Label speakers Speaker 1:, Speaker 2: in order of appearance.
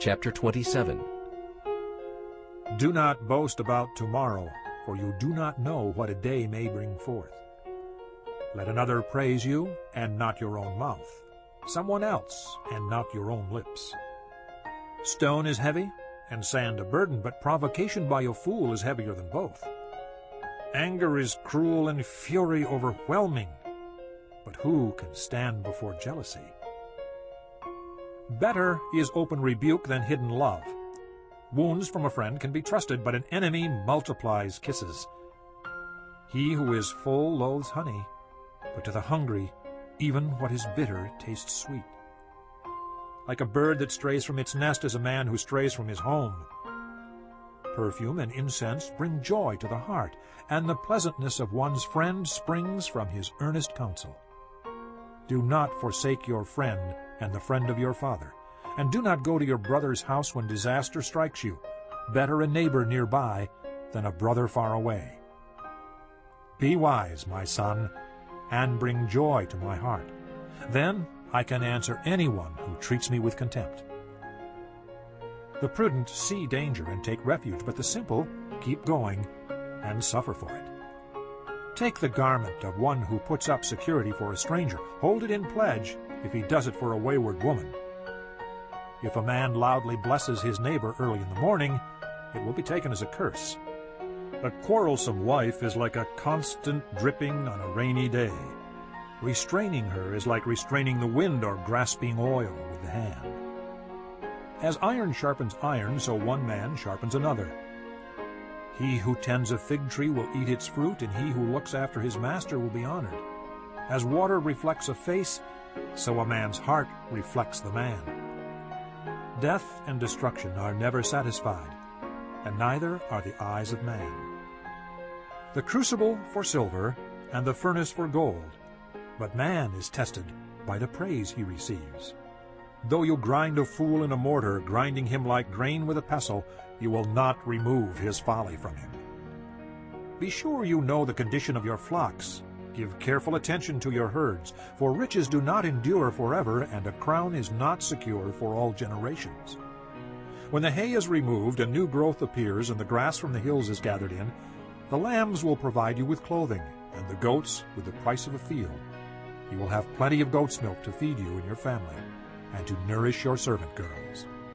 Speaker 1: chapter 27.
Speaker 2: Do not boast about tomorrow, for you do not know what a day may bring forth. Let another praise you, and not your own mouth, someone else, and not your own lips. Stone is heavy, and sand a burden, but provocation by a fool is heavier than both. Anger is cruel and fury overwhelming, but who can stand before jealousy? Better is open rebuke than hidden love. Wounds from a friend can be trusted, but an enemy multiplies kisses. He who is full loathes honey, but to the hungry even what is bitter tastes sweet. Like a bird that strays from its nest is a man who strays from his home. Perfume and incense bring joy to the heart, and the pleasantness of one's friend springs from his earnest counsel. Do not forsake your friend and the friend of your father, and do not go to your brother's house when disaster strikes you. Better a neighbor nearby than a brother far away. Be wise, my son, and bring joy to my heart. Then I can answer anyone who treats me with contempt. The prudent see danger and take refuge, but the simple keep going and suffer for it. Take the garment of one who puts up security for a stranger. Hold it in pledge if he does it for a wayward woman. If a man loudly blesses his neighbor early in the morning, it will be taken as a curse. A quarrelsome wife is like a constant dripping on a rainy day. Restraining her is like restraining the wind or grasping oil with the hand. As iron sharpens iron, so one man sharpens another. He who tends a fig tree will eat its fruit, and he who looks after his master will be honored. As water reflects a face, so a man's heart reflects the man. Death and destruction are never satisfied, and neither are the eyes of man. The crucible for silver, and the furnace for gold, but man is tested by the praise he receives. Though you grind a fool in a mortar, grinding him like grain with a pestle, you will not remove his folly from him. Be sure you know the condition of your flocks. Give careful attention to your herds, for riches do not endure forever, and a crown is not secure for all generations. When the hay is removed and new growth appears and the grass from the hills is gathered in, the lambs will provide you with clothing, and the goats with the price of a field. You will have plenty of goat's milk to feed you and your family, and to nourish your servant girls.